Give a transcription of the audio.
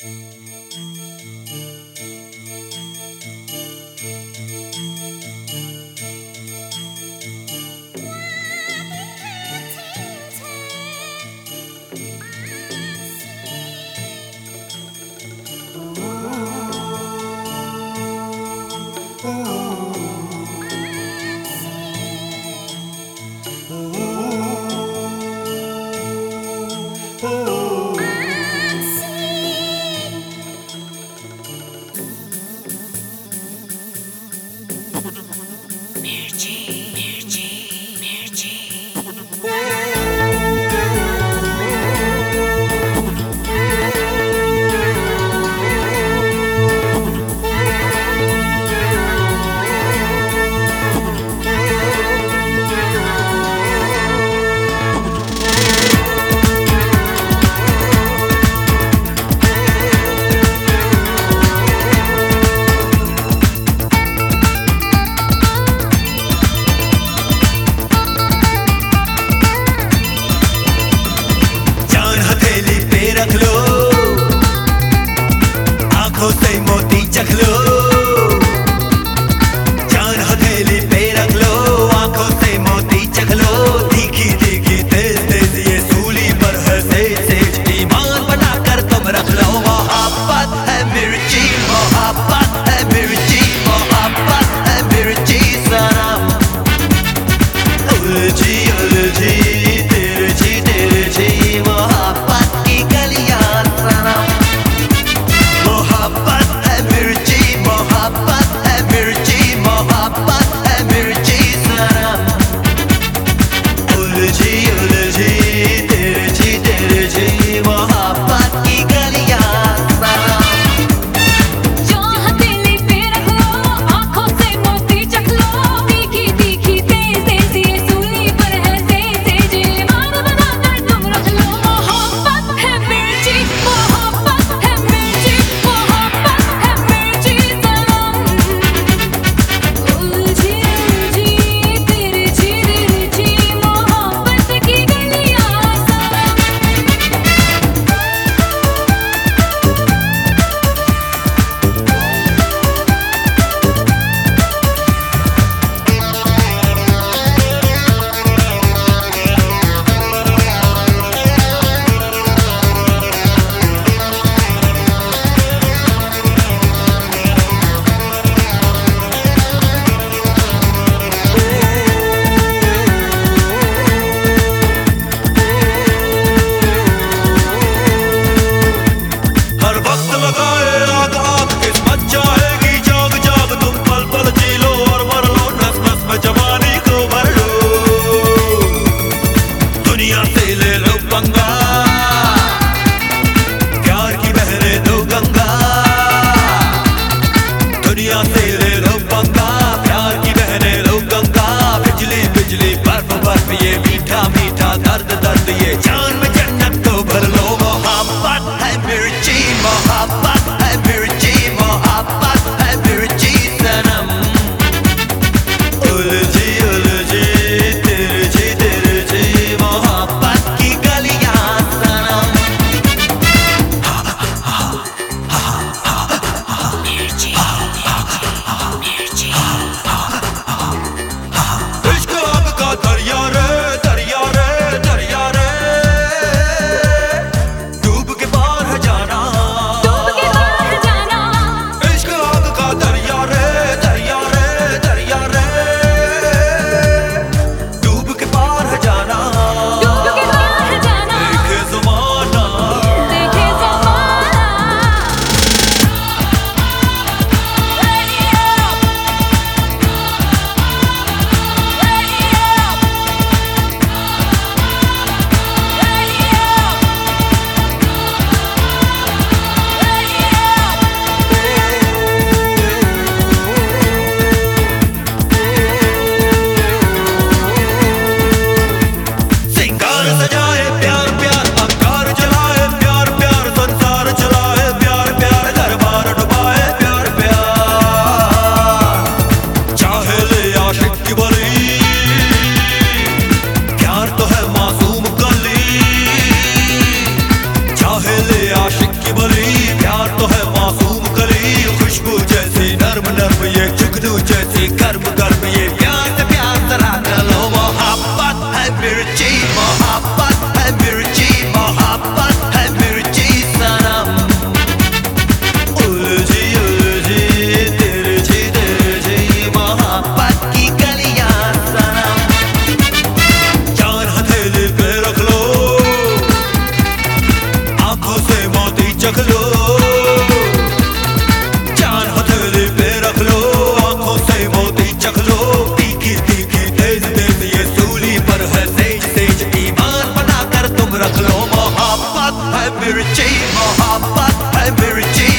画笔刻清情。Mirchi. Mohabbat hai meri ji Mohabbat hai meri ji